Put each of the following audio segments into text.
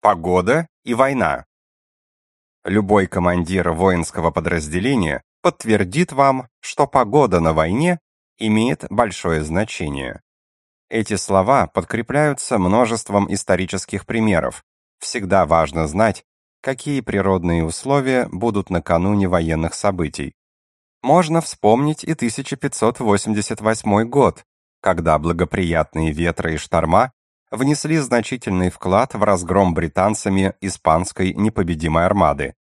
Погода и война. Любой командир воинского подразделения подтвердит вам, что погода на войне имеет большое значение. Эти слова подкрепляются множеством исторических примеров. Всегда важно знать, какие природные условия будут накануне военных событий. Можно вспомнить и 1588 год, когда благоприятные ветры и шторма внесли значительный вклад в разгром британцами испанской непобедимой армады,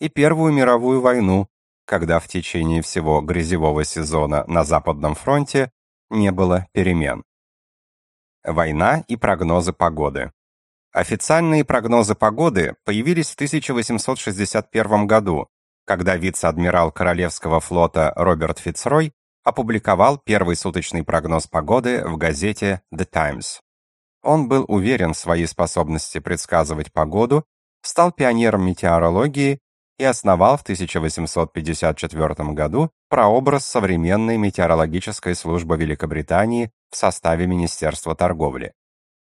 и Первую мировую войну, когда в течение всего грязевого сезона на Западном фронте не было перемен. Война и прогнозы погоды. Официальные прогнозы погоды появились в 1861 году, когда вице-адмирал Королевского флота Роберт Фицрой опубликовал первый суточный прогноз погоды в газете The Times. Он был уверен в своей способности предсказывать погоду, стал пионером метеорологии и основал в 1854 году прообраз современной метеорологической службы Великобритании в составе Министерства торговли.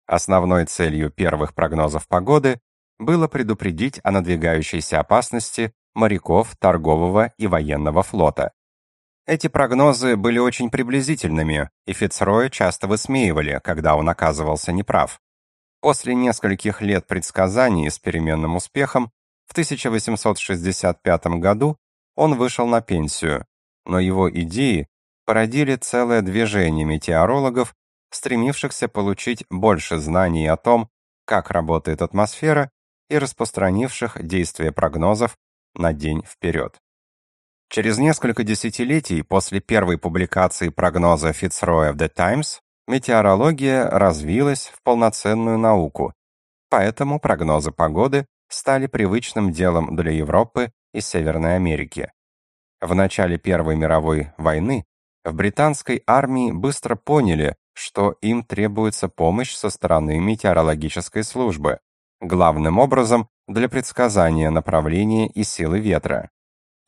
Основной целью первых прогнозов погоды было предупредить о надвигающейся опасности моряков торгового и военного флота. Эти прогнозы были очень приблизительными, и Фицроя часто высмеивали, когда он оказывался неправ. После нескольких лет предсказаний с переменным успехом в 1865 году он вышел на пенсию, но его идеи породили целое движение метеорологов, стремившихся получить больше знаний о том, как работает атмосфера, и распространивших действие прогнозов на день вперед. Через несколько десятилетий после первой публикации прогноза Фицроя в The Times метеорология развилась в полноценную науку, поэтому прогнозы погоды стали привычным делом для Европы и Северной Америки. В начале Первой мировой войны в британской армии быстро поняли, что им требуется помощь со стороны метеорологической службы, главным образом для предсказания направления и силы ветра.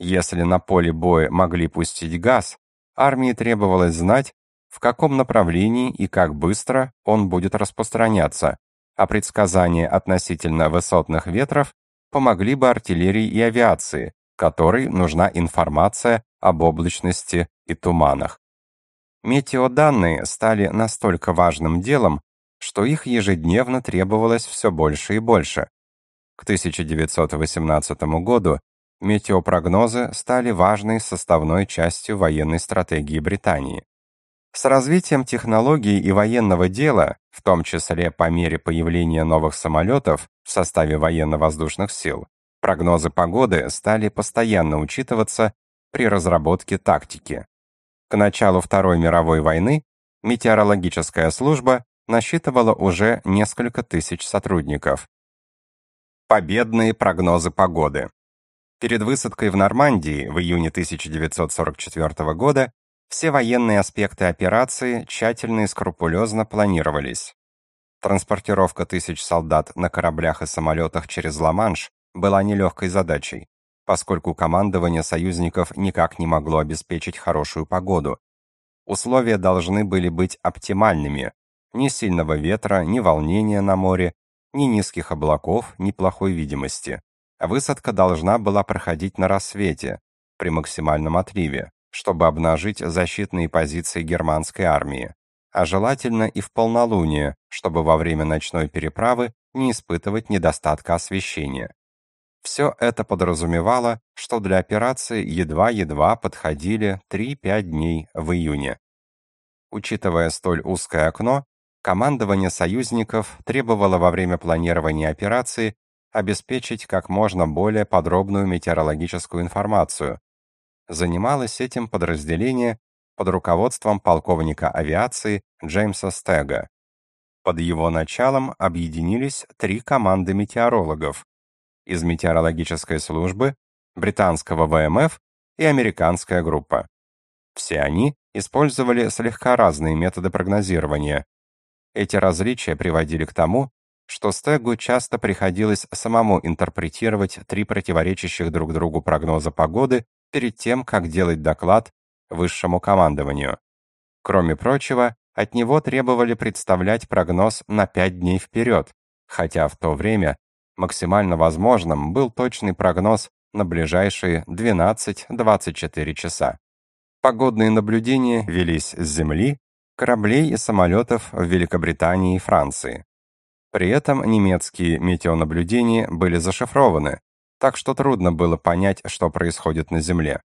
Если на поле боя могли пустить газ, армии требовалось знать, в каком направлении и как быстро он будет распространяться, а предсказания относительно высотных ветров помогли бы артиллерии и авиации, которой нужна информация об облачности и туманах. Метеоданные стали настолько важным делом, что их ежедневно требовалось все больше и больше. К 1918 году метеопрогнозы стали важной составной частью военной стратегии Британии. С развитием технологий и военного дела, в том числе по мере появления новых самолетов в составе военно-воздушных сил, прогнозы погоды стали постоянно учитываться при разработке тактики. К началу Второй мировой войны метеорологическая служба насчитывала уже несколько тысяч сотрудников. Победные прогнозы погоды. Перед высадкой в Нормандии в июне 1944 года все военные аспекты операции тщательно и скрупулезно планировались. Транспортировка тысяч солдат на кораблях и самолетах через Ла-Манш была нелегкой задачей, поскольку командование союзников никак не могло обеспечить хорошую погоду. Условия должны были быть оптимальными. Ни сильного ветра, ни волнения на море, ни низких облаков, ни плохой видимости. Высадка должна была проходить на рассвете, при максимальном отливе, чтобы обнажить защитные позиции германской армии, а желательно и в полнолуние, чтобы во время ночной переправы не испытывать недостатка освещения. Все это подразумевало, что для операции едва-едва подходили 3-5 дней в июне. Учитывая столь узкое окно, командование союзников требовало во время планирования операции обеспечить как можно более подробную метеорологическую информацию. Занималось этим подразделение под руководством полковника авиации Джеймса Стега. Под его началом объединились три команды метеорологов из метеорологической службы, британского ВМФ и американская группа. Все они использовали слегка разные методы прогнозирования. Эти различия приводили к тому, что Стегу часто приходилось самому интерпретировать три противоречащих друг другу прогноза погоды перед тем, как делать доклад высшему командованию. Кроме прочего, от него требовали представлять прогноз на пять дней вперед, хотя в то время Максимально возможным был точный прогноз на ближайшие 12-24 часа. Погодные наблюдения велись с земли, кораблей и самолетов в Великобритании и Франции. При этом немецкие метеонаблюдения были зашифрованы, так что трудно было понять, что происходит на Земле.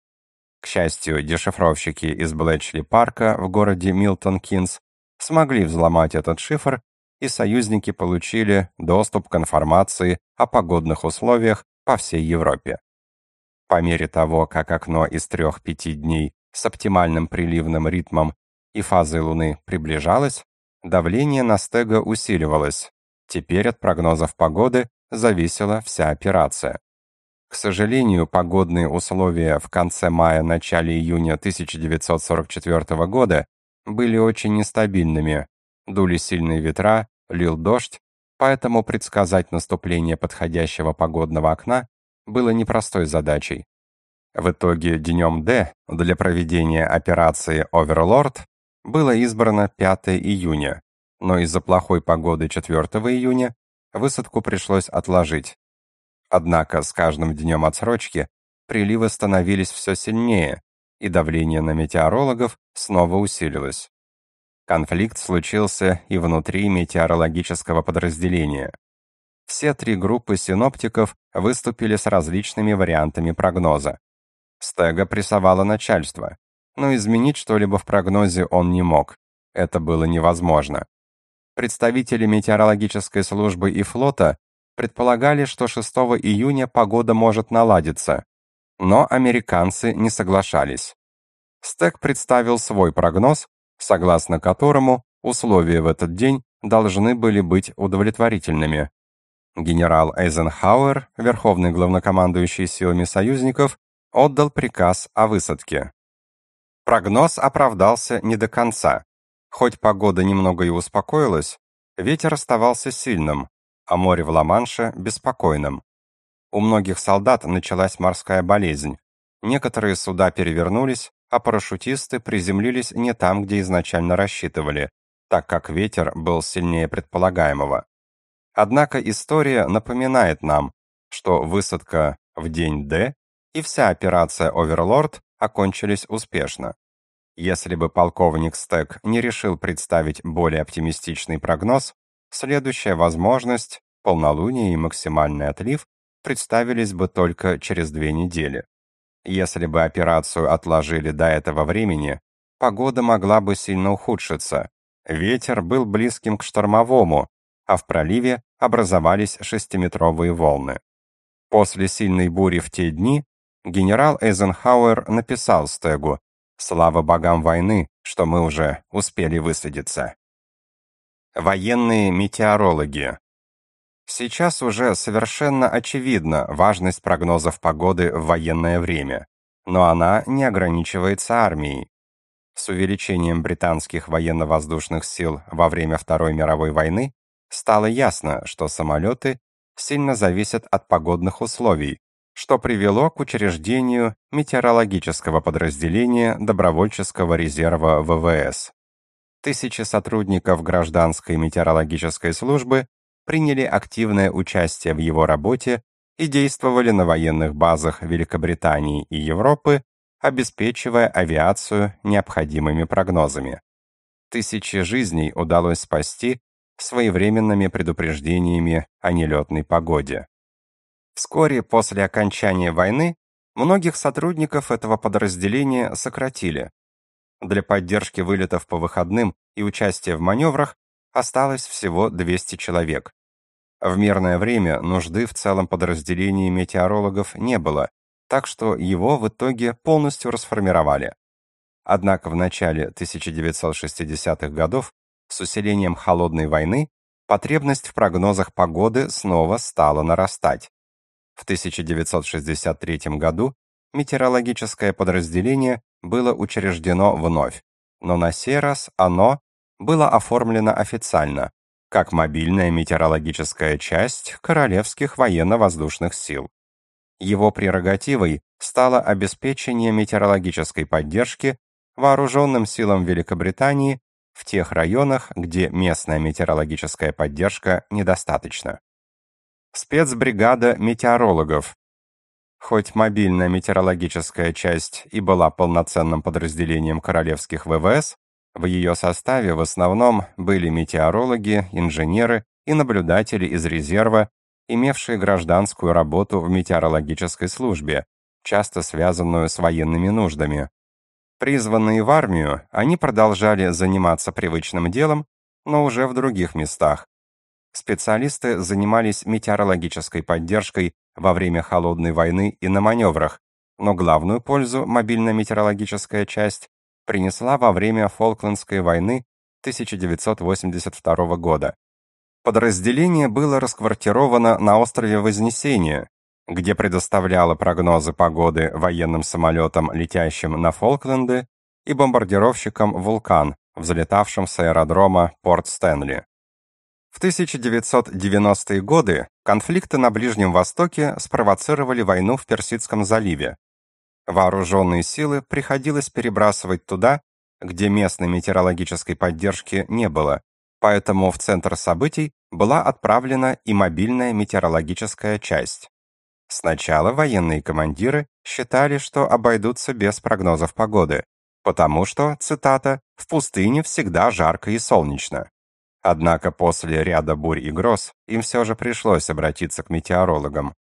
К счастью, дешифровщики из Блетчли-парка в городе Милтон-Кинс смогли взломать этот шифр и союзники получили доступ к информации о погодных условиях по всей Европе. По мере того, как окно из трех-пяти дней с оптимальным приливным ритмом и фазой Луны приближалось, давление на стега усиливалось. Теперь от прогнозов погоды зависела вся операция. К сожалению, погодные условия в конце мая-начале июня 1944 года были очень нестабильными. Дули сильные ветра, лил дождь, поэтому предсказать наступление подходящего погодного окна было непростой задачей. В итоге днем Д для проведения операции «Оверлорд» было избрано 5 июня, но из-за плохой погоды 4 июня высадку пришлось отложить. Однако с каждым днем отсрочки приливы становились все сильнее, и давление на метеорологов снова усилилось. Конфликт случился и внутри метеорологического подразделения. Все три группы синоптиков выступили с различными вариантами прогноза. Стега прессовало начальство, но изменить что-либо в прогнозе он не мог. Это было невозможно. Представители метеорологической службы и флота предполагали, что 6 июня погода может наладиться, но американцы не соглашались. Стек представил свой прогноз, согласно которому условия в этот день должны были быть удовлетворительными. Генерал Эйзенхауэр, верховный главнокомандующий силами союзников, отдал приказ о высадке. Прогноз оправдался не до конца. Хоть погода немного и успокоилась, ветер оставался сильным, а море в Ла-Манше беспокойным. У многих солдат началась морская болезнь. Некоторые суда перевернулись, а парашютисты приземлились не там, где изначально рассчитывали, так как ветер был сильнее предполагаемого. Однако история напоминает нам, что высадка в день Д и вся операция Оверлорд окончились успешно. Если бы полковник Стек не решил представить более оптимистичный прогноз, следующая возможность, полнолуние и максимальный отлив, представились бы только через две недели. Если бы операцию отложили до этого времени, погода могла бы сильно ухудшиться. Ветер был близким к штормовому, а в проливе образовались шестиметровые волны. После сильной бури в те дни генерал Эйзенхауэр написал Стегу «Слава богам войны, что мы уже успели высадиться». Военные метеорологи Сейчас уже совершенно очевидна важность прогнозов погоды в военное время, но она не ограничивается армией. С увеличением британских военно-воздушных сил во время Второй мировой войны стало ясно, что самолеты сильно зависят от погодных условий, что привело к учреждению метеорологического подразделения добровольческого резерва ВВС. Тысячи сотрудников гражданской метеорологической службы приняли активное участие в его работе и действовали на военных базах Великобритании и Европы, обеспечивая авиацию необходимыми прогнозами. Тысячи жизней удалось спасти своевременными предупреждениями о нелетной погоде. Вскоре после окончания войны многих сотрудников этого подразделения сократили. Для поддержки вылетов по выходным и участия в маневрах осталось всего 200 человек. В мирное время нужды в целом подразделении метеорологов не было, так что его в итоге полностью расформировали. Однако в начале 1960-х годов с усилением холодной войны потребность в прогнозах погоды снова стала нарастать. В 1963 году метеорологическое подразделение было учреждено вновь, но на сей раз оно было оформлено официально как мобильная метеорологическая часть Королевских военно-воздушных сил. Его прерогативой стало обеспечение метеорологической поддержки вооруженным силам Великобритании в тех районах, где местная метеорологическая поддержка недостаточна. Спецбригада метеорологов. Хоть мобильная метеорологическая часть и была полноценным подразделением королевских ВВС, в ее составе в основном были метеорологи, инженеры и наблюдатели из резерва, имевшие гражданскую работу в метеорологической службе, часто связанную с военными нуждами. Призванные в армию, они продолжали заниматься привычным делом, но уже в других местах. Специалисты занимались метеорологической поддержкой во время холодной войны и на маневрах, но главную пользу мобильная метеорологическая часть принесла во время Фолклендской войны 1982 года. Подразделение было расквартировано на острове Вознесения, где предоставляло прогнозы погоды военным самолетам, летящим на Фолкленды, и бомбардировщикам «Вулкан», взлетавшим с аэродрома Порт-Стэнли. В 1990-е годы конфликты на Ближнем Востоке спровоцировали войну в Персидском заливе. Вооруженные силы приходилось перебрасывать туда, где местной метеорологической поддержки не было, поэтому в центр событий была отправлена и мобильная метеорологическая часть. Сначала военные командиры считали, что обойдутся без прогнозов погоды, потому что, цитата, «в пустыне всегда жарко и солнечно». Однако после ряда бурь и гроз им все же пришлось обратиться к метеорологам.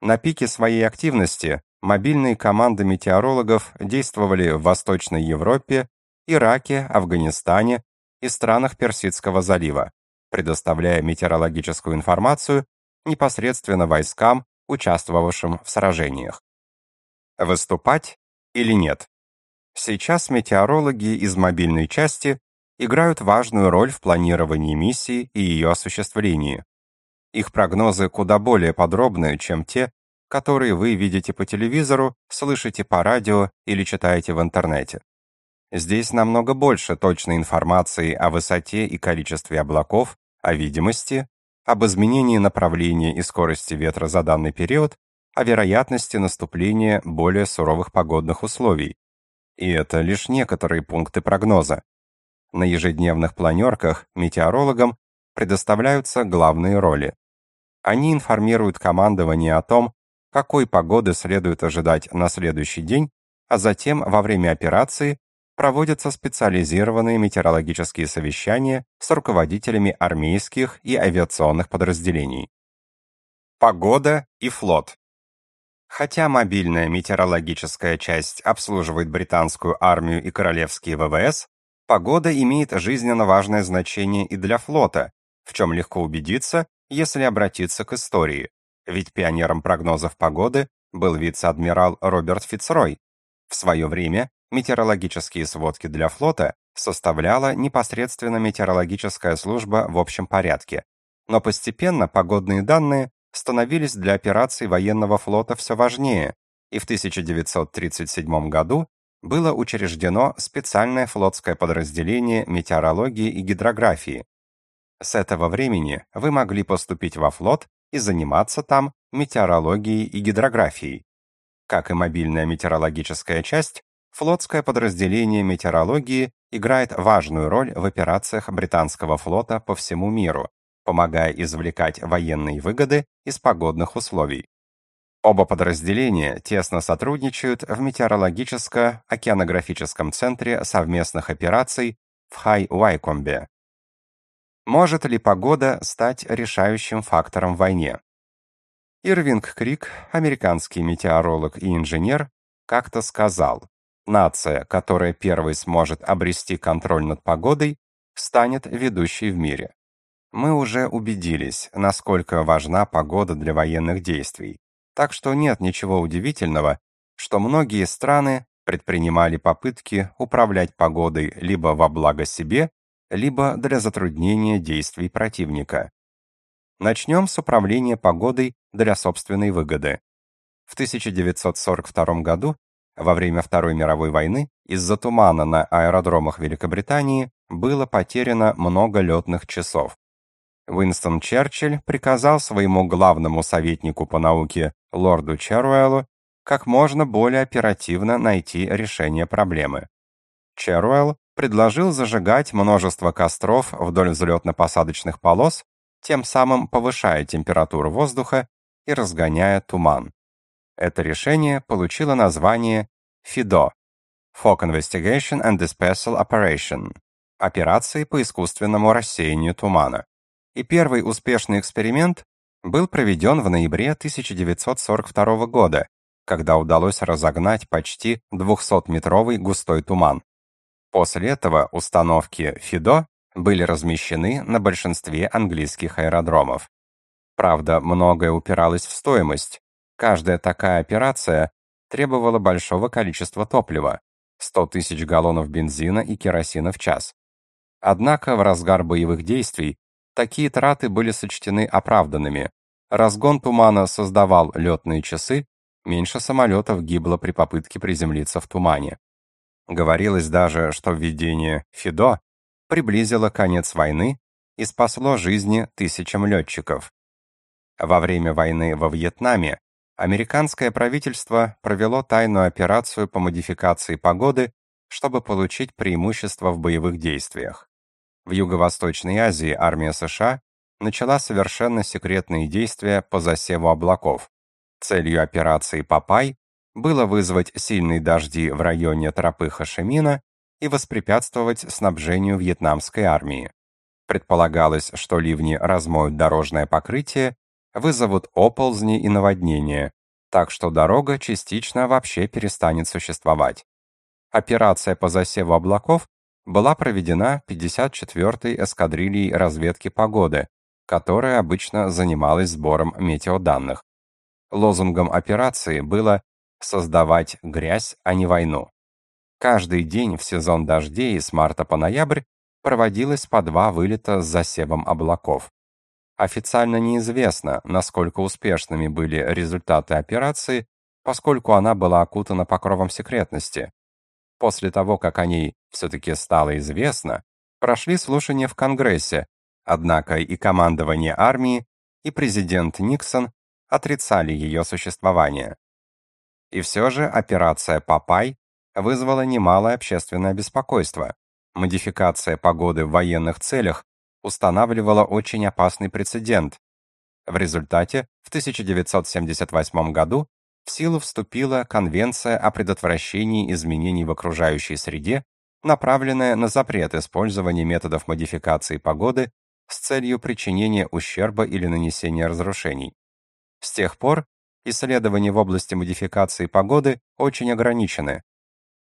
На пике своей активности мобильные команды метеорологов действовали в Восточной Европе, Ираке, Афганистане и странах Персидского залива, предоставляя метеорологическую информацию непосредственно войскам, участвовавшим в сражениях. Выступать или нет? Сейчас метеорологи из мобильной части играют важную роль в планировании миссии и ее осуществлении. Их прогнозы куда более подробные, чем те, которые вы видите по телевизору, слышите по радио или читаете в интернете. Здесь намного больше точной информации о высоте и количестве облаков, о видимости, об изменении направления и скорости ветра за данный период, о вероятности наступления более суровых погодных условий. И это лишь некоторые пункты прогноза. На ежедневных планерках метеорологам предоставляются главные роли. Они информируют командование о том, какой погоды следует ожидать на следующий день, а затем во время операции проводятся специализированные метеорологические совещания с руководителями армейских и авиационных подразделений. Погода и флот. Хотя мобильная метеорологическая часть обслуживает британскую армию и королевские ВВС, погода имеет жизненно важное значение и для флота, в чем легко убедиться, если обратиться к истории. Ведь пионером прогнозов погоды был вице-адмирал Роберт Фицрой. В свое время метеорологические сводки для флота составляла непосредственно метеорологическая служба в общем порядке. Но постепенно погодные данные становились для операций военного флота все важнее, и в 1937 году было учреждено специальное флотское подразделение метеорологии и гидрографии. С этого времени вы могли поступить во флот и заниматься там метеорологией и гидрографией. Как и мобильная метеорологическая часть, флотское подразделение метеорологии играет важную роль в операциях британского флота по всему миру, помогая извлекать военные выгоды из погодных условий. Оба подразделения тесно сотрудничают в метеорологическо-океанографическом центре совместных операций в Хай-Уайкомбе. Может ли погода стать решающим фактором в войне? Ирвинг Крик, американский метеоролог и инженер, как-то сказал, нация, которая первой сможет обрести контроль над погодой, станет ведущей в мире. Мы уже убедились, насколько важна погода для военных действий. Так что нет ничего удивительного, что многие страны предпринимали попытки управлять погодой либо во благо себе, либо для затруднения действий противника. Начнем с управления погодой для собственной выгоды. В 1942 году, во время Второй мировой войны, из-за тумана на аэродромах Великобритании было потеряно много летных часов. Уинстон Черчилль приказал своему главному советнику по науке лорду Черуэллу как можно более оперативно найти решение проблемы. Черуэлл предложил зажигать множество костров вдоль взлетно-посадочных полос тем самым повышая температуру воздуха и разгоняя туман. Это решение получило название ФИДО Fog Investigation and Dispersal Operation операции по искусственному рассеянию тумана. И первый успешный эксперимент был проведен в ноябре 1942 года, когда удалось разогнать почти 200-метровый густой туман. После этого установки ФИДО были размещены на большинстве английских аэродромов. Правда, многое упиралось в стоимость. Каждая такая операция требовала большого количества топлива 100 тысяч галлонов бензина и керосина в час. Однако в разгар боевых действий такие траты были сочтены оправданными. Разгон тумана создавал летные часы, меньше самолетов гибло при попытке приземлиться в тумане. Говорилось даже, что введение ФИДО приблизило конец войны и спасло жизни тысячам летчиков. Во время войны во Вьетнаме американское правительство провело тайную операцию по модификации погоды, чтобы получить преимущество в боевых действиях. В Юго-Восточной Азии армия США начала совершенно секретные действия по засеву облаков. Целью операции «Папай» было вызвать сильные дожди в районе тропы Хашимина и воспрепятствовать снабжению вьетнамской армии. Предполагалось, что ливни размоют дорожное покрытие, вызовут оползни и наводнения, так что дорога частично вообще перестанет существовать. Операция по засеву облаков была проведена 54-й эскадрильей разведки погоды, которая обычно занималась сбором метеоданных. Лозунгом операции было создавать грязь, а не войну. Каждый день в сезон дождей с марта по ноябрь проводилось по два вылета с засевом облаков. Официально неизвестно, насколько успешными были результаты операции, поскольку она была окутана покровом секретности. После того, как о ней все-таки стало известно, прошли слушания в Конгрессе, однако и командование армии, и президент Никсон отрицали ее существование. И все же операция «Папай» вызвала немалое общественное беспокойство. Модификация погоды в военных целях устанавливала очень опасный прецедент. В результате в 1978 году в силу вступила Конвенция о предотвращении изменений в окружающей среде, направленная на запрет использования методов модификации погоды с целью причинения ущерба или нанесения разрушений. С тех пор исследования в области модификации погоды очень ограничены.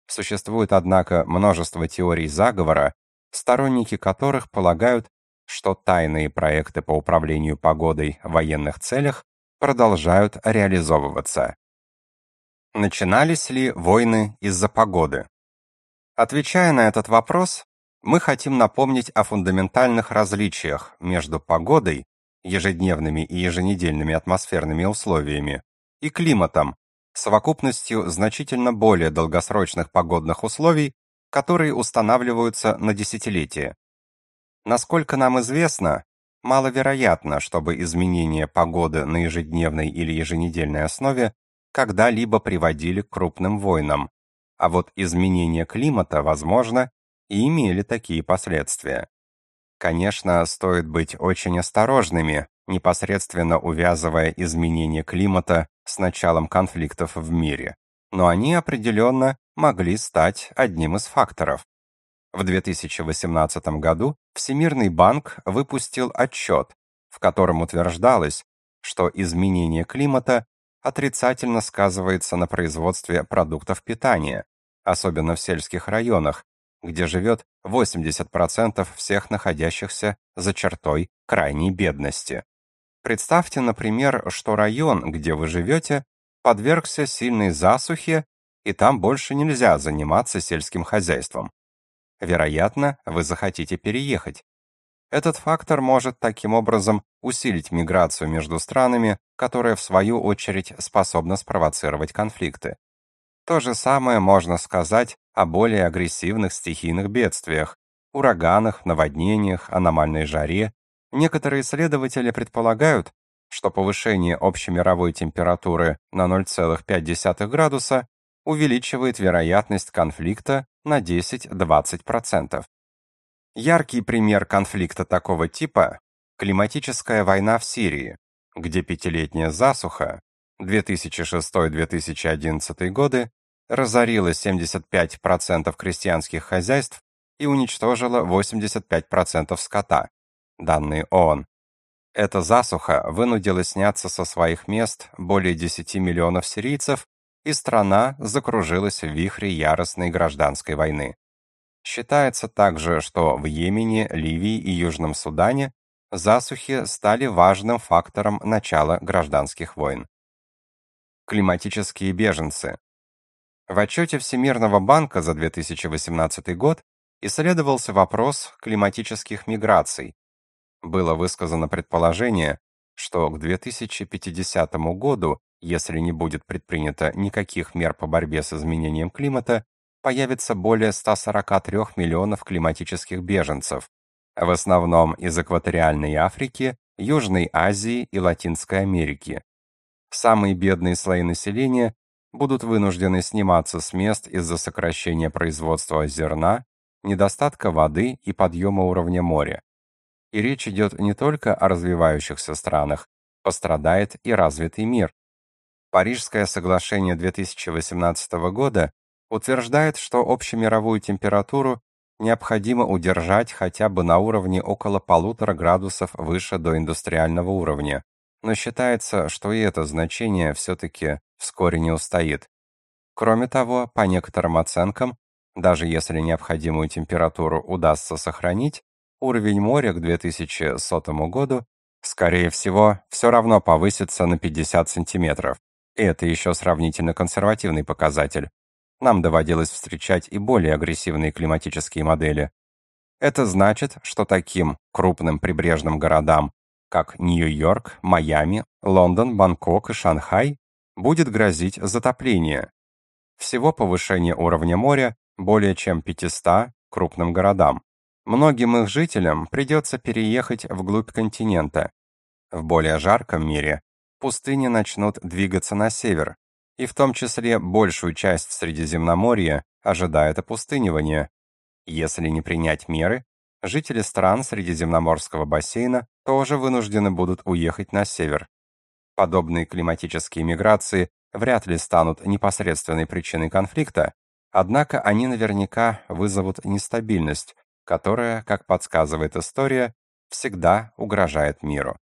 Существует, однако, множество теорий заговора, сторонники которых полагают, что тайные проекты по управлению погодой в военных целях продолжают реализовываться. Начинались ли войны из-за погоды? Отвечая на этот вопрос, мы хотим напомнить о фундаментальных различиях между погодой, ежедневными и еженедельными атмосферными условиями, и климатом, совокупностью значительно более долгосрочных погодных условий, которые устанавливаются на десятилетия. Насколько нам известно, маловероятно, чтобы изменения погоды на ежедневной или еженедельной основе когда-либо приводили к крупным войнам, а вот изменения климата, возможно, и имели такие последствия. Конечно, стоит быть очень осторожными, непосредственно увязывая изменения климата с началом конфликтов в мире, но они определенно могли стать одним из факторов. В 2018 году Всемирный банк выпустил отчет, в котором утверждалось, что изменение климата отрицательно сказывается на производстве продуктов питания, особенно в сельских районах, где живет 80% всех находящихся за чертой крайней бедности. Представьте, например, что район, где вы живете, подвергся сильной засухе, и там больше нельзя заниматься сельским хозяйством. Вероятно, вы захотите переехать. Этот фактор может таким образом усилить миграцию между странами, которая в свою очередь способна спровоцировать конфликты. То же самое можно сказать о более агрессивных стихийных бедствиях, ураганах, наводнениях, аномальной жаре. Некоторые исследователи предполагают, что повышение общемировой температуры на 0,5 градуса увеличивает вероятность конфликта на 10-20%. Яркий пример конфликта такого типа Климатическая война в Сирии, где пятилетняя засуха 2006-2011 годы разорила 75% крестьянских хозяйств и уничтожила 85% скота. Данные ООН. Эта засуха вынудила сняться со своих мест более 10 миллионов сирийцев, и страна закружилась в вихре яростной гражданской войны. Считается также, что в Йемене, Ливии и Южном Судане засухи стали важным фактором начала гражданских войн. Климатические беженцы. В отчете Всемирного банка за 2018 год исследовался вопрос климатических миграций. Было высказано предположение, что к 2050 году, если не будет предпринято никаких мер по борьбе с изменением климата, появится более 143 миллионов климатических беженцев, в основном из экваториальной Африки, Южной Азии и Латинской Америки. Самые бедные слои населения будут вынуждены сниматься с мест из-за сокращения производства зерна, недостатка воды и подъема уровня моря. И речь идет не только о развивающихся странах, пострадает и развитый мир. Парижское соглашение 2018 года утверждает, что общемировую температуру необходимо удержать хотя бы на уровне около полутора градусов выше до индустриального уровня, но считается, что и это значение все-таки вскоре не устоит. Кроме того, по некоторым оценкам, даже если необходимую температуру удастся сохранить, уровень моря к 2100 году, скорее всего, все равно повысится на 50 сантиметров. И это еще сравнительно консервативный показатель. Нам доводилось встречать и более агрессивные климатические модели. Это значит, что таким крупным прибрежным городам, как Нью-Йорк, Майами, Лондон, Бангкок и Шанхай, будет грозить затопление. Всего повышение уровня моря более чем 500 крупным городам. Многим их жителям придется переехать вглубь континента. В более жарком мире пустыни начнут двигаться на север, и в том числе большую часть Средиземноморья ожидает опустынивание. Если не принять меры, жители стран Средиземноморского бассейна тоже вынуждены будут уехать на север. Подобные климатические миграции вряд ли станут непосредственной причиной конфликта, однако они наверняка вызовут нестабильность, которая, как подсказывает история, всегда угрожает миру.